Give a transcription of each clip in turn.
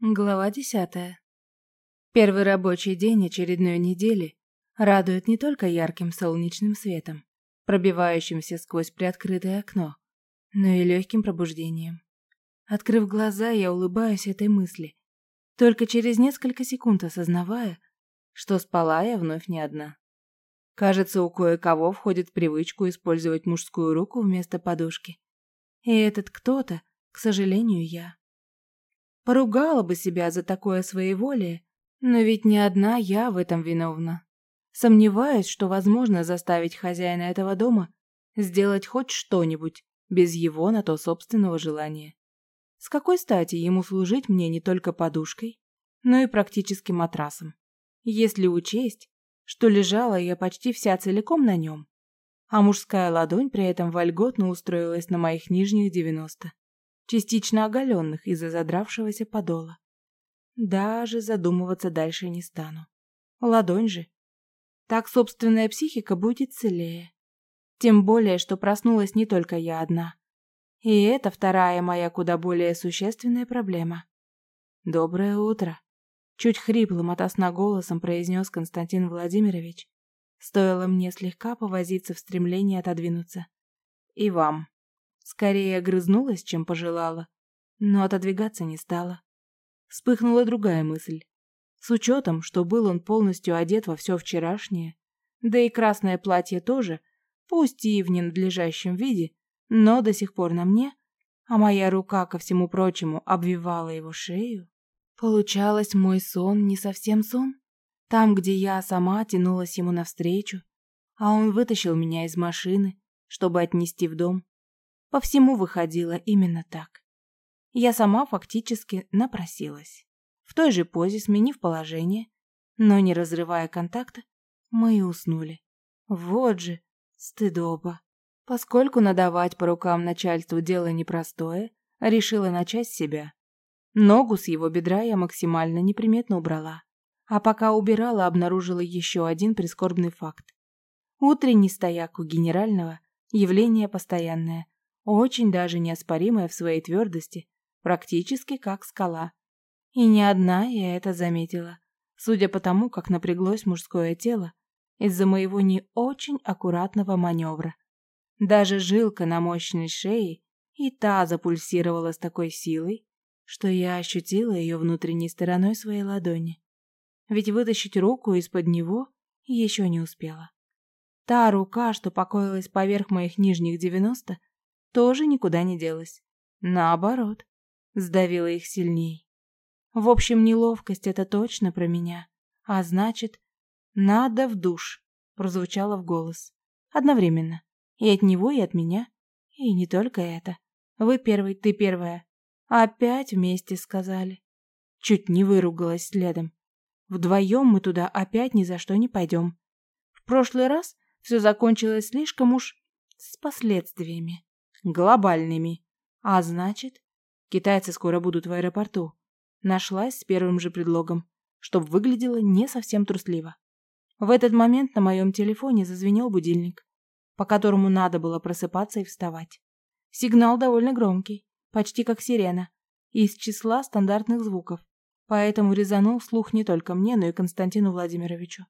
Глава десятая. Первый рабочий день очередной недели радует не только ярким солнечным светом, пробивающимся сквозь приоткрытое окно, но и легким пробуждением. Открыв глаза, я улыбаюсь этой мысли, только через несколько секунд осознавая, что спала я вновь не одна. Кажется, у кое-кого входит привычку использовать мужскую руку вместо подушки. И этот кто-то, к сожалению, я. Поругала бы себя за такое своеволие, но ведь не одна я в этом виновна. Сомневаюсь, что возможно заставить хозяина этого дома сделать хоть что-нибудь без его на то собственного желания. С какой стати ему служить мне не только подушкой, но и практически матрасом, если учесть, что лежала я почти вся целиком на нем, а мужская ладонь при этом вольготно устроилась на моих нижних девяносто частично оголенных из-за задравшегося подола. Даже задумываться дальше не стану. Ладонь же. Так собственная психика будет целее. Тем более, что проснулась не только я одна. И это вторая моя куда более существенная проблема. «Доброе утро», — чуть хриплым от сна голосом произнес Константин Владимирович. Стоило мне слегка повозиться в стремлении отодвинуться. «И вам». Скорее огрызнулась, чем пожелала, но отодвигаться не стала. Вспыхнула другая мысль. С учетом, что был он полностью одет во все вчерашнее, да и красное платье тоже, пусть и в ненадлежащем виде, но до сих пор на мне, а моя рука, ко всему прочему, обвивала его шею. Получалось, мой сон не совсем сон. Там, где я сама тянулась ему навстречу, а он вытащил меня из машины, чтобы отнести в дом. По всему выходило именно так. Я сама фактически напросилась. В той же позе, сменив положение, но не разрывая контакта, мы и уснули. Вот же стыдоба. Поскольку надавать по рукам начальству дело непростое, решила начать с себя. Ногу с его бедра я максимально неприметно убрала. А пока убирала, обнаружила еще один прискорбный факт. Утренний стояк у генерального – явление постоянное, очень даже неоспоримая в своей твердости, практически как скала. И не одна я это заметила, судя по тому, как напряглось мужское тело из-за моего не очень аккуратного маневра. Даже жилка на мощной шее и та запульсировала с такой силой, что я ощутила ее внутренней стороной своей ладони. Ведь вытащить руку из-под него еще не успела. Та рука, что покоилась поверх моих нижних девяносто, тоже никуда не делась. Наоборот, сдавила их сильней. В общем, неловкость это точно про меня. А значит, надо в душ, прозвучало в голос. Одновременно. И от него, и от меня. И не только это. Вы первый, ты первая. Опять вместе сказали. Чуть не выругалась следом. Вдвоем мы туда опять ни за что не пойдем. В прошлый раз все закончилось слишком уж с последствиями глобальными. А значит, китайцы скоро будут в аэропорту. Нашлась с первым же предлогом, чтобы выглядело не совсем трусливо. В этот момент на моем телефоне зазвенел будильник, по которому надо было просыпаться и вставать. Сигнал довольно громкий, почти как сирена, из числа стандартных звуков, поэтому резанул слух не только мне, но и Константину Владимировичу.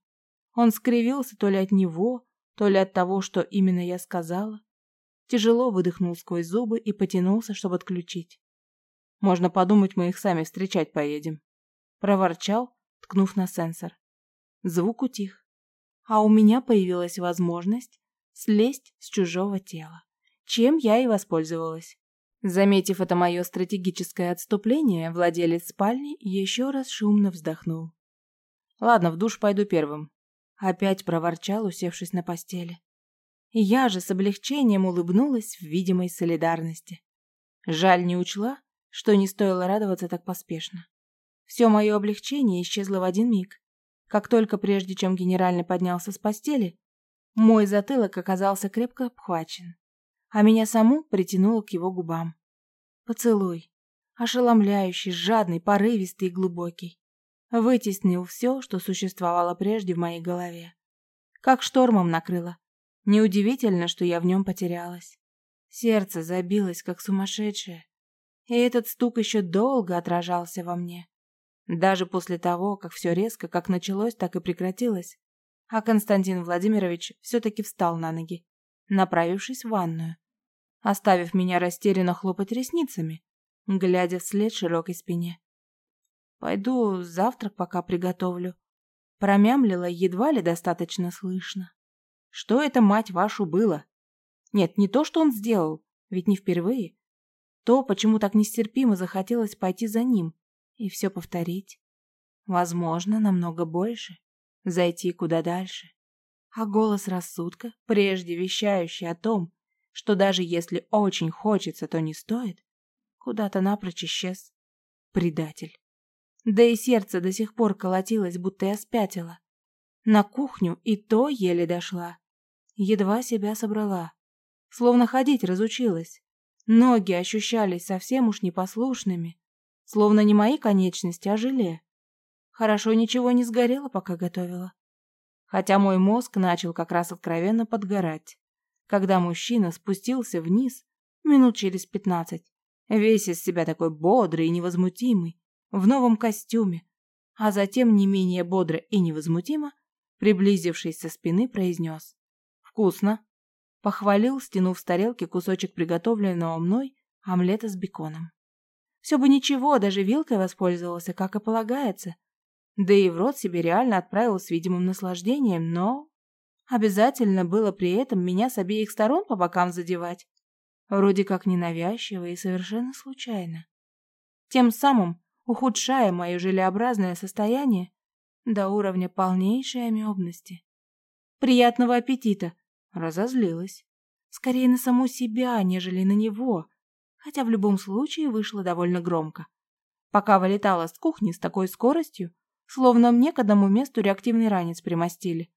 Он скривился то ли от него, то ли от того, что именно я сказала. Тяжело выдохнул сквозь зубы и потянулся, чтобы отключить. «Можно подумать, мы их сами встречать поедем», — проворчал, ткнув на сенсор. Звук утих, а у меня появилась возможность слезть с чужого тела, чем я и воспользовалась. Заметив это мое стратегическое отступление, владелец спальни еще раз шумно вздохнул. «Ладно, в душ пойду первым», — опять проворчал, усевшись на постели. Я же с облегчением улыбнулась в видимой солидарности. Жаль не учла, что не стоило радоваться так поспешно. Все мое облегчение исчезло в один миг. Как только прежде, чем генеральный поднялся с постели, мой затылок оказался крепко обхвачен, а меня саму притянуло к его губам. Поцелуй. Ошеломляющий, жадный, порывистый и глубокий. Вытеснил все, что существовало прежде в моей голове. Как штормом накрыло, Неудивительно, что я в нем потерялась. Сердце забилось, как сумасшедшее. И этот стук еще долго отражался во мне, Даже после того, как все резко как началось, так и прекратилось. А Константин Владимирович все-таки встал на ноги, направившись в ванную, оставив меня растерянно хлопать ресницами, глядя вслед широкой спине. «Пойду завтрак пока приготовлю», промямлила едва ли достаточно слышно. «Что это, мать вашу, было?» Нет, не то, что он сделал, ведь не впервые. То, почему так нестерпимо захотелось пойти за ним и все повторить. Возможно, намного больше. Зайти куда дальше. А голос рассудка, прежде вещающий о том, что даже если очень хочется, то не стоит, куда-то напрочь исчез. Предатель. Да и сердце до сих пор колотилось, будто я спятила. На кухню и то еле дошла. Едва себя собрала. Словно ходить разучилась. Ноги ощущались совсем уж непослушными. Словно не мои конечности, а желе. Хорошо ничего не сгорело, пока готовила. Хотя мой мозг начал как раз откровенно подгорать. Когда мужчина спустился вниз минут через пятнадцать, весь из себя такой бодрый и невозмутимый, в новом костюме, а затем не менее бодро и невозмутимо, приблизившись со спины, произнес «Вкусно!» Похвалил, стянув с тарелки кусочек приготовленного мной омлета с беконом. Все бы ничего, даже вилкой воспользовался, как и полагается. Да и в рот себе реально отправил с видимым наслаждением, но... Обязательно было при этом меня с обеих сторон по бокам задевать. Вроде как ненавязчиво и совершенно случайно. Тем самым ухудшая мое желеобразное состояние до уровня полнейшей амебности. «Приятного аппетита!» Разозлилась. Скорее на саму себя, нежели на него, хотя в любом случае вышло довольно громко. Пока вылетала с кухни с такой скоростью, словно мне к одному месту реактивный ранец примостили.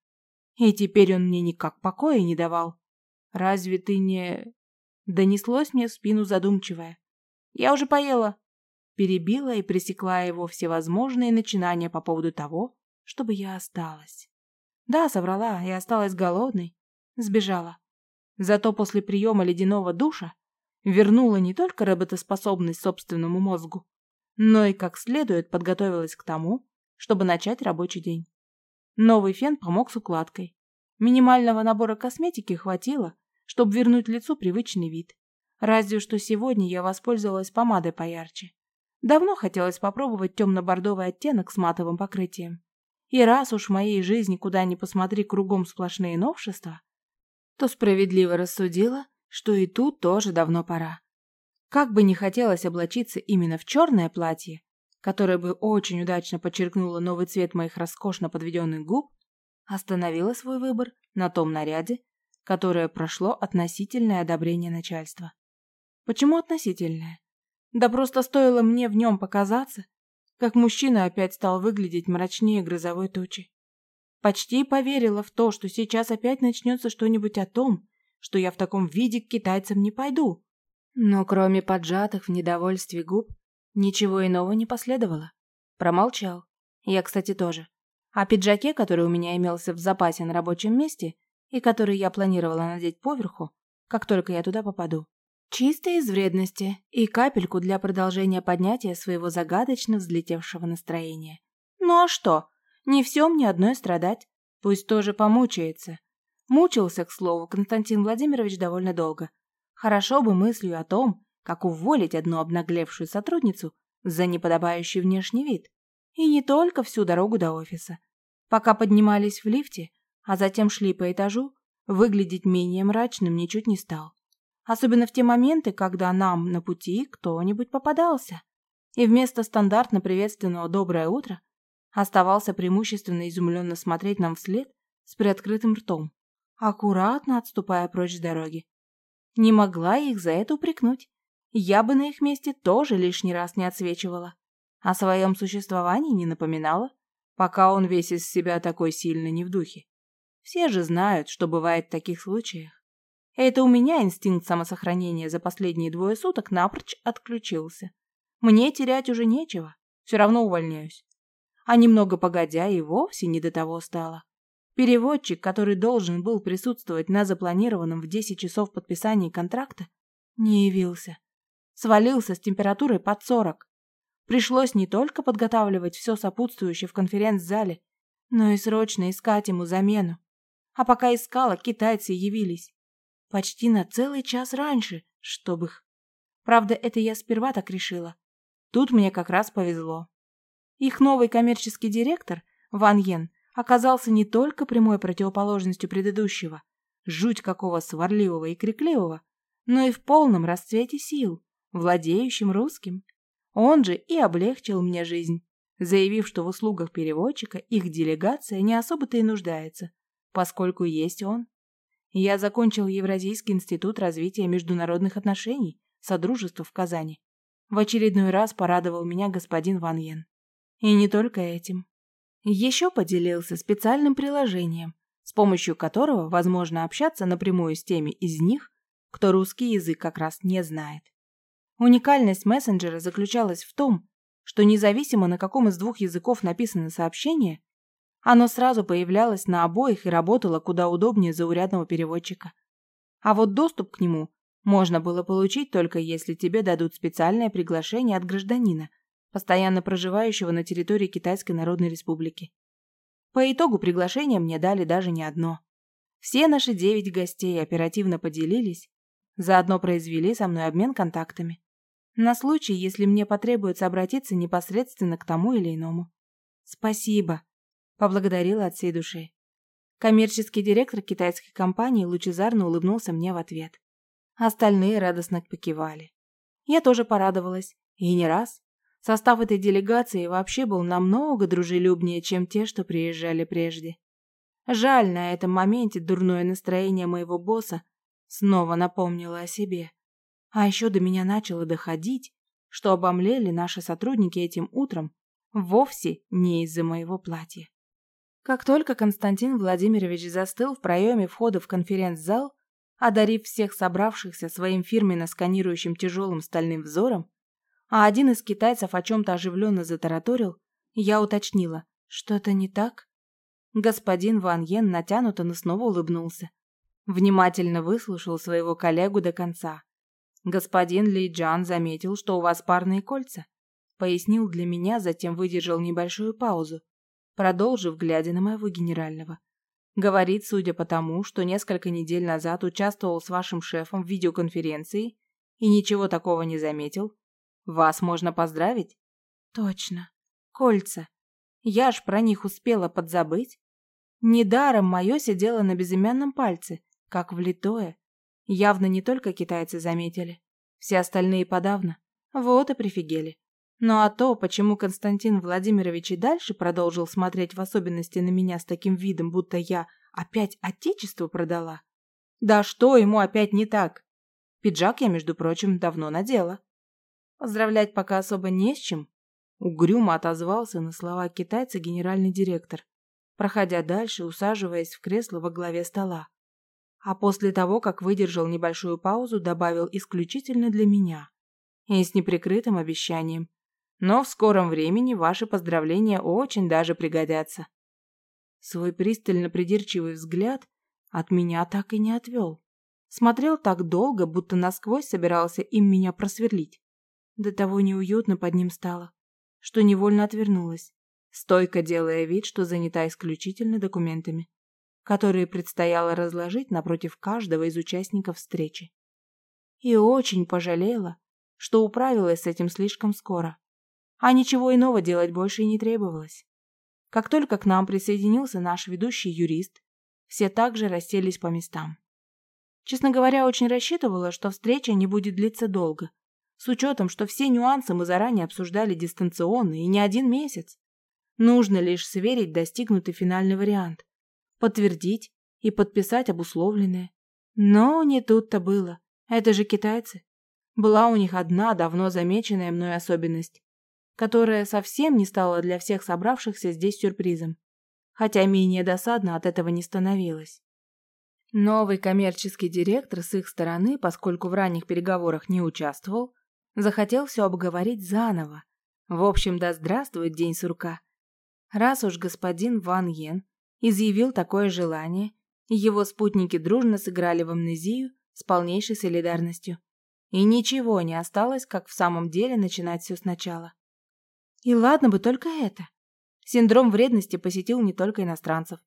И теперь он мне никак покоя не давал. «Разве ты не...» Донеслось мне в спину задумчивое. «Я уже поела перебила и пресекла его всевозможные начинания по поводу того, чтобы я осталась. Да, соврала, и осталась голодной. Сбежала. Зато после приема ледяного душа вернула не только работоспособность собственному мозгу, но и как следует подготовилась к тому, чтобы начать рабочий день. Новый фен помог с укладкой. Минимального набора косметики хватило, чтобы вернуть лицу привычный вид. Разве что сегодня я воспользовалась помадой поярче. Давно хотелось попробовать темно-бордовый оттенок с матовым покрытием. И раз уж в моей жизни куда ни посмотри кругом сплошные новшества, то справедливо рассудила, что и тут тоже давно пора. Как бы не хотелось облачиться именно в черное платье, которое бы очень удачно подчеркнуло новый цвет моих роскошно подведенных губ, остановила свой выбор на том наряде, которое прошло относительное одобрение начальства. Почему относительное? Да просто стоило мне в нем показаться, как мужчина опять стал выглядеть мрачнее грозовой тучи. Почти поверила в то, что сейчас опять начнется что-нибудь о том, что я в таком виде к китайцам не пойду. Но кроме поджатых в недовольстве губ, ничего иного не последовало. Промолчал. Я, кстати, тоже. О пиджаке, который у меня имелся в запасе на рабочем месте и который я планировала надеть поверху, как только я туда попаду, Чисто из вредности и капельку для продолжения поднятия своего загадочно взлетевшего настроения. Ну а что? Не все мне одной страдать. Пусть тоже помучается. Мучился, к слову, Константин Владимирович довольно долго. Хорошо бы мыслью о том, как уволить одну обнаглевшую сотрудницу за неподобающий внешний вид. И не только всю дорогу до офиса. Пока поднимались в лифте, а затем шли по этажу, выглядеть менее мрачным ничуть не стал. Особенно в те моменты, когда нам на пути кто-нибудь попадался. И вместо стандартно приветственного «доброе утро» оставался преимущественно изумленно смотреть нам вслед с приоткрытым ртом, аккуратно отступая прочь с дороги. Не могла их за это упрекнуть. Я бы на их месте тоже лишний раз не отсвечивала. О своем существовании не напоминала, пока он весь из себя такой сильно не в духе. Все же знают, что бывает в таких случаях. Это у меня инстинкт самосохранения за последние двое суток напрочь отключился. Мне терять уже нечего, все равно увольняюсь. А немного погодя и вовсе не до того стало. Переводчик, который должен был присутствовать на запланированном в 10 часов подписании контракта, не явился. Свалился с температурой под 40. Пришлось не только подготавливать все сопутствующее в конференц-зале, но и срочно искать ему замену. А пока искала, китайцы явились. Почти на целый час раньше, чтобы их... Правда, это я сперва так решила. Тут мне как раз повезло. Их новый коммерческий директор, Ван Йен, оказался не только прямой противоположностью предыдущего, жуть какого сварливого и крикливого, но и в полном расцвете сил, владеющим русским. Он же и облегчил мне жизнь, заявив, что в услугах переводчика их делегация не особо-то и нуждается, поскольку есть он. Я закончил Евразийский институт развития международных отношений, Содружество в Казани. В очередной раз порадовал меня господин Ван Йен. И не только этим. Еще поделился специальным приложением, с помощью которого возможно общаться напрямую с теми из них, кто русский язык как раз не знает. Уникальность мессенджера заключалась в том, что независимо на каком из двух языков написано сообщение, оно сразу появлялось на обоих и работало куда удобнее заурядного переводчика. А вот доступ к нему можно было получить только если тебе дадут специальное приглашение от гражданина – постоянно проживающего на территории Китайской Народной Республики. По итогу приглашения мне дали даже не одно. Все наши девять гостей оперативно поделились, заодно произвели со мной обмен контактами. На случай, если мне потребуется обратиться непосредственно к тому или иному. «Спасибо», — поблагодарила от всей души. Коммерческий директор китайской компании лучезарно улыбнулся мне в ответ. Остальные радостно покивали. Я тоже порадовалась, и не раз. Состав этой делегации вообще был намного дружелюбнее, чем те, что приезжали прежде. Жаль, на этом моменте дурное настроение моего босса снова напомнило о себе. А еще до меня начало доходить, что обомлели наши сотрудники этим утром вовсе не из-за моего платья. Как только Константин Владимирович застыл в проеме входа в конференц-зал, одарив всех собравшихся своим фирменно сканирующим тяжелым стальным взором, а один из китайцев о чем-то оживленно затараторил, я уточнила, что-то не так? Господин Ван Йен натянуто, но снова улыбнулся. Внимательно выслушал своего коллегу до конца. Господин Ли Джан заметил, что у вас парные кольца. Пояснил для меня, затем выдержал небольшую паузу, продолжив, глядя на моего генерального. Говорит, судя по тому, что несколько недель назад участвовал с вашим шефом в видеоконференции и ничего такого не заметил, вас можно поздравить? Точно. Кольца. Я ж про них успела подзабыть. Недаром мое сидело на безымянном пальце, как влитое. Явно не только китайцы заметили. Все остальные подавно. Вот и прифигели. Ну а то, почему Константин Владимирович и дальше продолжил смотреть в особенности на меня с таким видом, будто я опять отечество продала. Да что ему опять не так? Пиджак я, между прочим, давно надела. Поздравлять пока особо не с чем. Угрюмо отозвался на слова китайца генеральный директор, проходя дальше, усаживаясь в кресло во главе стола. А после того, как выдержал небольшую паузу, добавил исключительно для меня. И с неприкрытым обещанием. Но в скором времени ваши поздравления очень даже пригодятся. Свой пристально придирчивый взгляд от меня так и не отвел. Смотрел так долго, будто насквозь собирался им меня просверлить. До того неуютно под ним стало, что невольно отвернулась, стойко делая вид, что занята исключительно документами, которые предстояло разложить напротив каждого из участников встречи. И очень пожалела, что управилась с этим слишком скоро, а ничего иного делать больше и не требовалось. Как только к нам присоединился наш ведущий юрист, все также расселись по местам. Честно говоря, очень рассчитывала, что встреча не будет длиться долго, с учетом, что все нюансы мы заранее обсуждали дистанционно и не один месяц. Нужно лишь сверить достигнутый финальный вариант, подтвердить и подписать обусловленное. Но не тут-то было. Это же китайцы. Была у них одна давно замеченная мной особенность, которая совсем не стала для всех собравшихся здесь сюрпризом, хотя менее досадно от этого не становилось. Новый коммерческий директор с их стороны, поскольку в ранних переговорах не участвовал, Захотел все обговорить заново. В общем, да здравствует день сурка. Раз уж господин Ван Йен изъявил такое желание, его спутники дружно сыграли в амнезию с полнейшей солидарностью. И ничего не осталось, как в самом деле начинать все сначала. И ладно бы только это. Синдром вредности посетил не только иностранцев.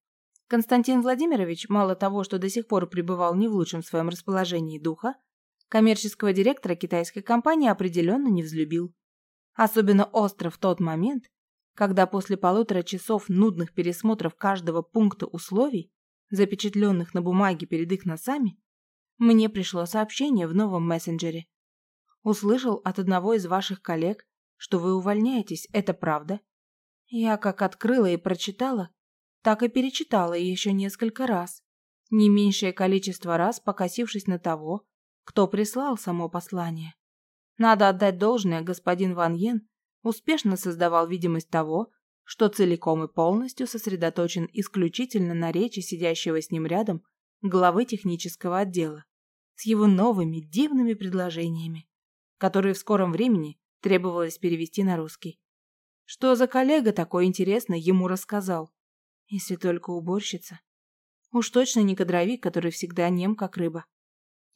Константин Владимирович, мало того, что до сих пор пребывал не в лучшем своем расположении духа, коммерческого директора китайской компании определенно не взлюбил. Особенно остро в тот момент, когда после полутора часов нудных пересмотров каждого пункта условий, запечатленных на бумаге перед их носами, мне пришло сообщение в новом мессенджере. Услышал от одного из ваших коллег, что вы увольняетесь, это правда? Я как открыла и прочитала, так и перечитала еще несколько раз. Не меньшее количество раз покосившись на того, кто прислал само послание. Надо отдать должное, господин Ван Йен успешно создавал видимость того, что целиком и полностью сосредоточен исключительно на речи сидящего с ним рядом главы технического отдела, с его новыми дивными предложениями, которые в скором времени требовалось перевести на русский. Что за коллега такой интересный ему рассказал? Если только уборщица. Уж точно не кадровик, который всегда нем, как рыба.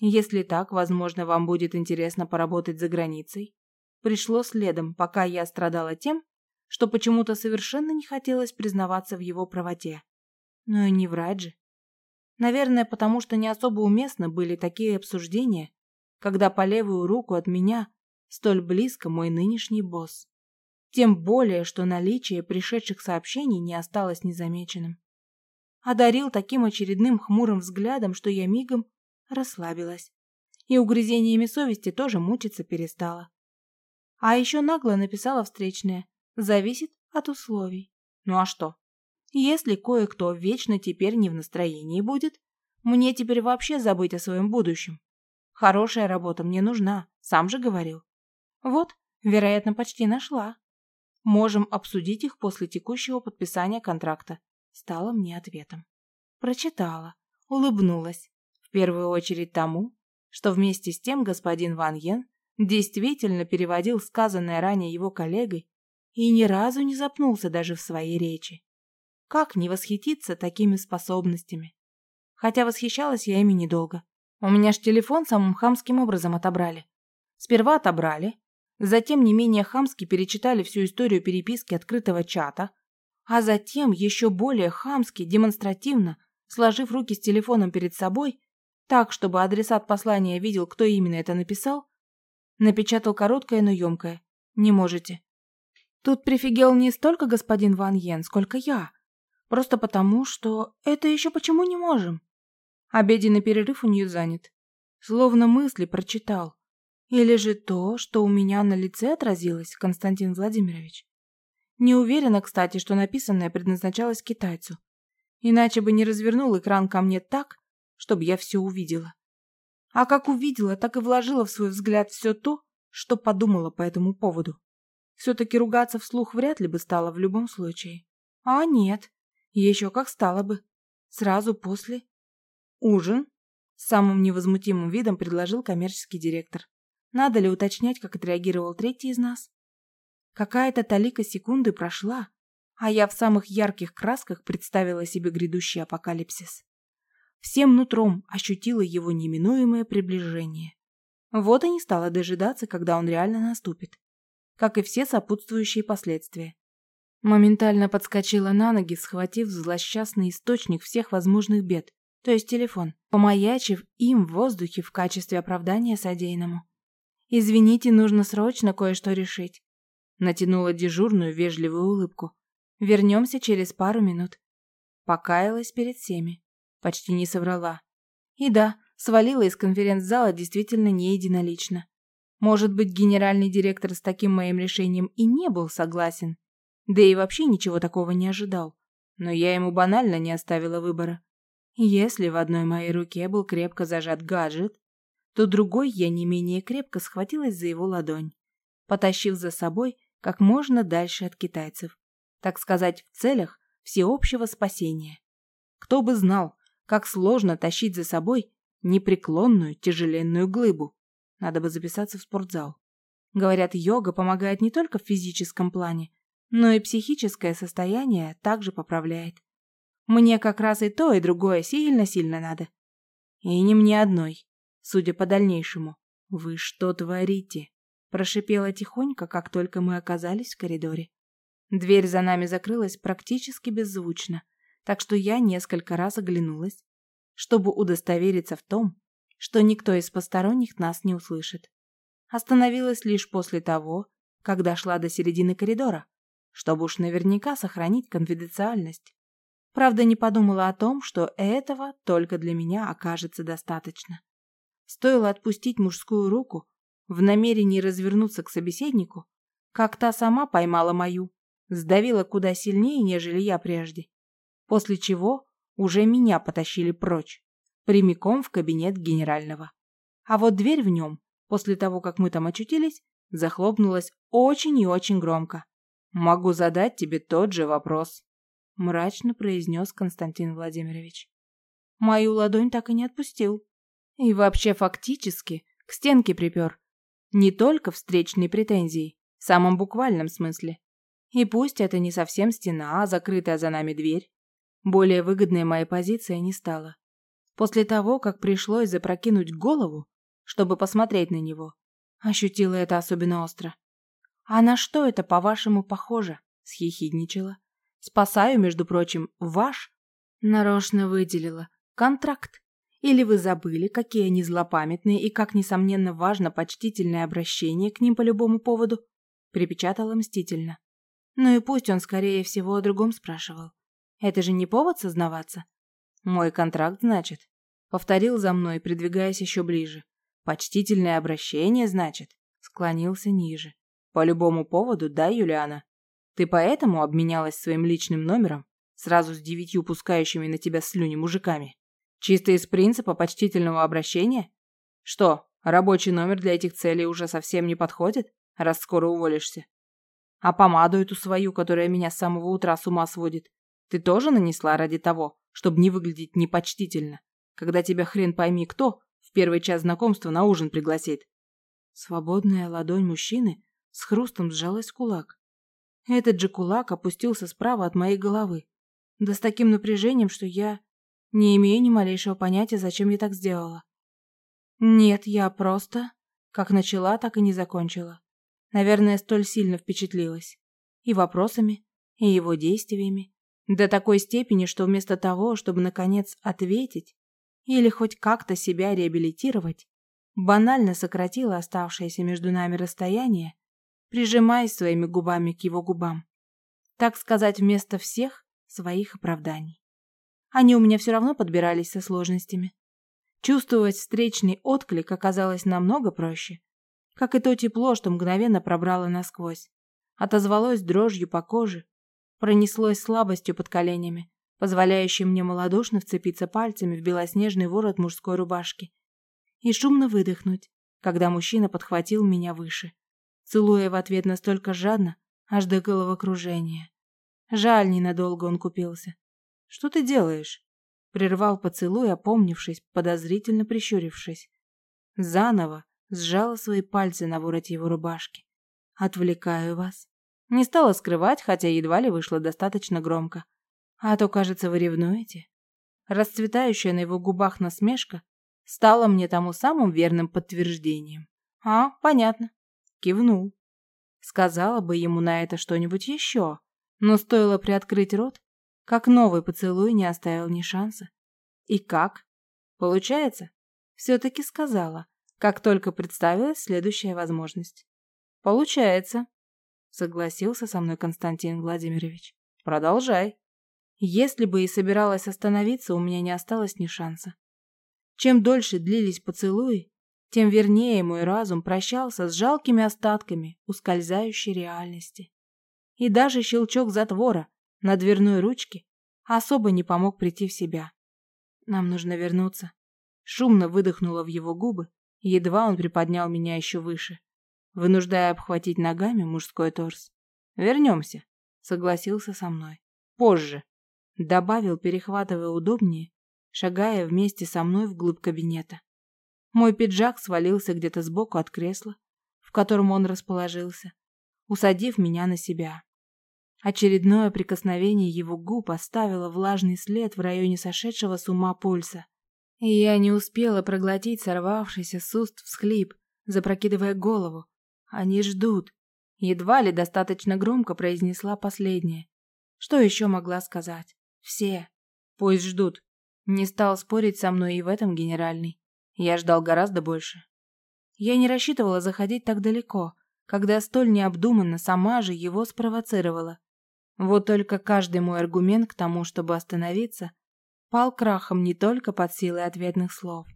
Если так, возможно, вам будет интересно поработать за границей. Пришло следом, пока я страдала тем, что почему-то совершенно не хотелось признаваться в его правоте. Но и не врать же. Наверное, потому что не особо уместно были такие обсуждения, когда по левую руку от меня столь близко мой нынешний босс. Тем более, что наличие пришедших сообщений не осталось незамеченным. Одарил таким очередным хмурым взглядом, что я мигом расслабилась. И угрызениями совести тоже мучиться перестала. А еще нагло написала встречное. Зависит от условий. Ну а что? Если кое-кто вечно теперь не в настроении будет, мне теперь вообще забыть о своем будущем. Хорошая работа мне нужна, сам же говорил. Вот, вероятно, почти нашла. Можем обсудить их после текущего подписания контракта. Стало мне ответом. Прочитала, улыбнулась. В первую очередь тому, что вместе с тем господин Ван Йен действительно переводил сказанное ранее его коллегой и ни разу не запнулся даже в своей речи. Как не восхититься такими способностями? Хотя восхищалась я ими недолго. У меня ж телефон самым хамским образом отобрали. Сперва отобрали, Затем не менее хамски перечитали всю историю переписки открытого чата, а затем еще более хамски, демонстративно, сложив руки с телефоном перед собой, так, чтобы адресат послания видел, кто именно это написал, напечатал короткое, но емкое. Не можете. Тут прифигел не столько господин Ван Йен, сколько я. Просто потому, что это еще почему не можем? Обеденный перерыв у нее занят. Словно мысли прочитал. Или же то, что у меня на лице отразилось, Константин Владимирович? Не уверена, кстати, что написанное предназначалось китайцу. Иначе бы не развернул экран ко мне так, чтобы я все увидела. А как увидела, так и вложила в свой взгляд все то, что подумала по этому поводу. Все-таки ругаться вслух вряд ли бы стало в любом случае. А нет, еще как стало бы. Сразу после. Ужин? С самым невозмутимым видом предложил коммерческий директор. Надо ли уточнять, как отреагировал третий из нас? Какая-то талика секунды прошла, а я в самых ярких красках представила себе грядущий апокалипсис. Всем нутром ощутила его неминуемое приближение. Вот и не стала дожидаться, когда он реально наступит. Как и все сопутствующие последствия. Моментально подскочила на ноги, схватив злосчастный источник всех возможных бед, то есть телефон, помаячив им в воздухе в качестве оправдания содеянному. «Извините, нужно срочно кое-что решить». Натянула дежурную вежливую улыбку. «Вернемся через пару минут». Покаялась перед всеми. Почти не соврала. И да, свалила из конференц-зала действительно не единолично. Может быть, генеральный директор с таким моим решением и не был согласен. Да и вообще ничего такого не ожидал. Но я ему банально не оставила выбора. Если в одной моей руке был крепко зажат гаджет, то другой я не менее крепко схватилась за его ладонь, потащив за собой как можно дальше от китайцев, так сказать, в целях всеобщего спасения. Кто бы знал, как сложно тащить за собой непреклонную тяжеленную глыбу. Надо бы записаться в спортзал. Говорят, йога помогает не только в физическом плане, но и психическое состояние также поправляет. Мне как раз и то, и другое сильно-сильно надо. И не мне одной. Судя по дальнейшему, вы что творите? Прошипела тихонько, как только мы оказались в коридоре. Дверь за нами закрылась практически беззвучно, так что я несколько раз оглянулась, чтобы удостовериться в том, что никто из посторонних нас не услышит. Остановилась лишь после того, когда шла до середины коридора, чтобы уж наверняка сохранить конфиденциальность. Правда, не подумала о том, что этого только для меня окажется достаточно. Стоило отпустить мужскую руку в намерении развернуться к собеседнику, как та сама поймала мою, сдавила куда сильнее, нежели я прежде. После чего уже меня потащили прочь, прямиком в кабинет генерального. А вот дверь в нем, после того, как мы там очутились, захлопнулась очень и очень громко. «Могу задать тебе тот же вопрос», — мрачно произнес Константин Владимирович. Мою ладонь так и не отпустил. И вообще фактически к стенке припер. Не только встречные претензии, в самом буквальном смысле. И пусть это не совсем стена, а закрытая за нами дверь, более выгодной моей позиция не стала. После того, как пришлось запрокинуть голову, чтобы посмотреть на него, ощутила это особенно остро. «А на что это, по-вашему, похоже?» — схихидничала. «Спасаю, между прочим, ваш?» Нарочно выделила. «Контракт. Или вы забыли, какие они злопамятные и как, несомненно, важно почтительное обращение к ним по любому поводу?» Припечатала мстительно. Ну и пусть он, скорее всего, о другом спрашивал. Это же не повод сознаваться. Мой контракт, значит. Повторил за мной, придвигаясь еще ближе. Почтительное обращение, значит. Склонился ниже. По любому поводу, да, Юлиана? Ты поэтому обменялась своим личным номером сразу с девятью пускающими на тебя слюни мужиками? Чисто из принципа почтительного обращения? Что, рабочий номер для этих целей уже совсем не подходит, раз скоро уволишься? А помаду эту свою, которая меня с самого утра с ума сводит, ты тоже нанесла ради того, чтобы не выглядеть непочтительно, когда тебя хрен пойми кто в первый час знакомства на ужин пригласит? Свободная ладонь мужчины с хрустом сжалась в кулак. Этот же кулак опустился справа от моей головы. Да с таким напряжением, что я не имею ни малейшего понятия, зачем я так сделала. Нет, я просто... Как начала, так и не закончила. Наверное, столь сильно впечатлилась. И вопросами, и его действиями. До такой степени, что вместо того, чтобы, наконец, ответить или хоть как-то себя реабилитировать, банально сократила оставшееся между нами расстояние, прижимаясь своими губами к его губам. Так сказать, вместо всех своих оправданий. Они у меня все равно подбирались со сложностями. Чувствовать встречный отклик оказалось намного проще, как и то тепло, что мгновенно пробрало насквозь. Отозвалось дрожью по коже, пронеслось слабостью под коленями, позволяющей мне малодушно вцепиться пальцами в белоснежный ворот мужской рубашки и шумно выдохнуть, когда мужчина подхватил меня выше, целуя в ответ настолько жадно, аж до головокружения. Жаль, ненадолго он купился. «Что ты делаешь?» Прервал поцелуй, опомнившись, подозрительно прищурившись. Заново сжала свои пальцы на вороте его рубашки. «Отвлекаю вас». Не стала скрывать, хотя едва ли вышло достаточно громко. А то, кажется, вы ревнуете. Расцветающая на его губах насмешка стала мне тому самым верным подтверждением. А, понятно. Кивнул. Сказала бы ему на это что-нибудь еще, но стоило приоткрыть рот, как новый поцелуй не оставил ни шанса. И как? Получается? Все-таки сказала, как только представилась следующая возможность. Получается. Согласился со мной Константин Владимирович. Продолжай. Если бы и собиралась остановиться, у меня не осталось ни шанса. Чем дольше длились поцелуи, тем вернее мой разум прощался с жалкими остатками ускользающей реальности. И даже щелчок затвора на дверной ручке особо не помог прийти в себя. Нам нужно вернуться. Шумно выдохнула в его губы, едва он приподнял меня еще выше вынуждая обхватить ногами мужской торс. «Вернемся», — согласился со мной. «Позже», — добавил, перехватывая удобнее, шагая вместе со мной вглубь кабинета. Мой пиджак свалился где-то сбоку от кресла, в котором он расположился, усадив меня на себя. Очередное прикосновение его губ оставило влажный след в районе сошедшего с ума пульса. И я не успела проглотить сорвавшийся с уст всхлип, запрокидывая голову, Они ждут. Едва ли достаточно громко произнесла последнее. Что еще могла сказать? Все. Пусть ждут. Не стал спорить со мной и в этом генеральный. Я ждал гораздо больше. Я не рассчитывала заходить так далеко, когда столь необдуманно сама же его спровоцировала. Вот только каждый мой аргумент к тому, чтобы остановиться, пал крахом не только под силой ответных слов.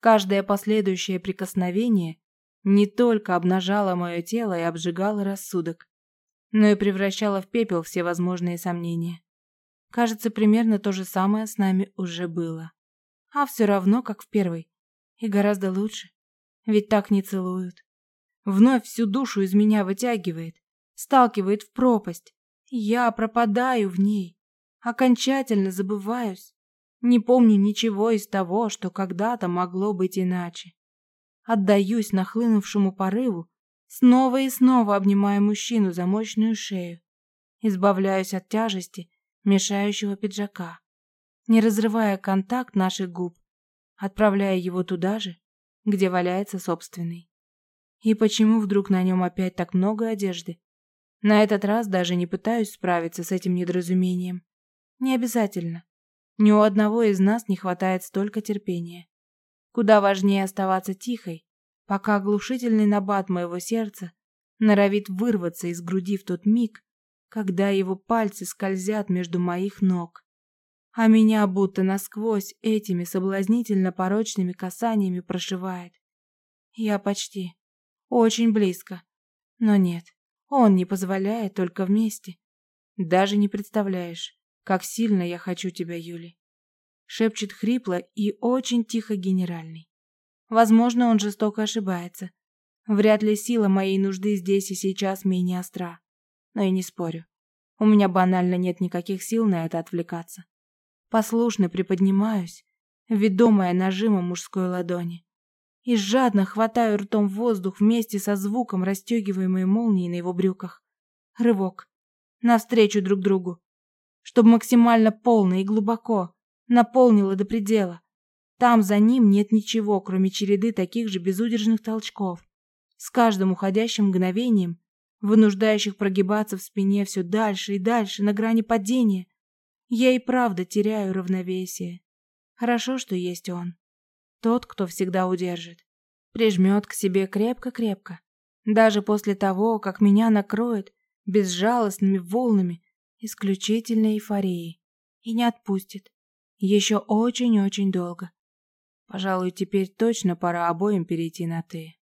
Каждое последующее прикосновение не только обнажало мое тело и обжигало рассудок, но и превращало в пепел все возможные сомнения. Кажется, примерно то же самое с нами уже было. А все равно, как в первой. И гораздо лучше. Ведь так не целуют. Вновь всю душу из меня вытягивает, сталкивает в пропасть. Я пропадаю в ней, окончательно забываюсь. Не помню ничего из того, что когда-то могло быть иначе. Отдаюсь нахлынувшему порыву, снова и снова обнимая мужчину за мощную шею. Избавляюсь от тяжести, мешающего пиджака, не разрывая контакт наших губ, отправляя его туда же, где валяется собственный. И почему вдруг на нем опять так много одежды? На этот раз даже не пытаюсь справиться с этим недоразумением. Не обязательно. Ни у одного из нас не хватает столько терпения. Куда важнее оставаться тихой, пока оглушительный набат моего сердца норовит вырваться из груди в тот миг, когда его пальцы скользят между моих ног, а меня будто насквозь этими соблазнительно порочными касаниями прошивает. Я почти, очень близко, но нет, он не позволяет только вместе. Даже не представляешь, как сильно я хочу тебя, Юли. Шепчет хрипло и очень тихо генеральный. Возможно, он жестоко ошибается. Вряд ли сила моей нужды здесь и сейчас менее остра но и не спорю. У меня банально нет никаких сил на это отвлекаться. Послушно приподнимаюсь, ведомая нажимом мужской ладони, и жадно хватаю ртом воздух вместе со звуком расстегиваемой молнии на его брюках. Рывок. Навстречу друг другу. Чтобы максимально полно и глубоко. Наполнило до предела. Там за ним нет ничего, кроме череды таких же безудержных толчков. С каждым уходящим мгновением вынуждающих прогибаться в спине все дальше и дальше на грани падения. Я и правда теряю равновесие. Хорошо, что есть он. Тот, кто всегда удержит. Прижмет к себе крепко-крепко. Даже после того, как меня накроет безжалостными волнами исключительной эйфории. И не отпустит. Еще очень-очень долго. Пожалуй, теперь точно пора обоим перейти на «ты».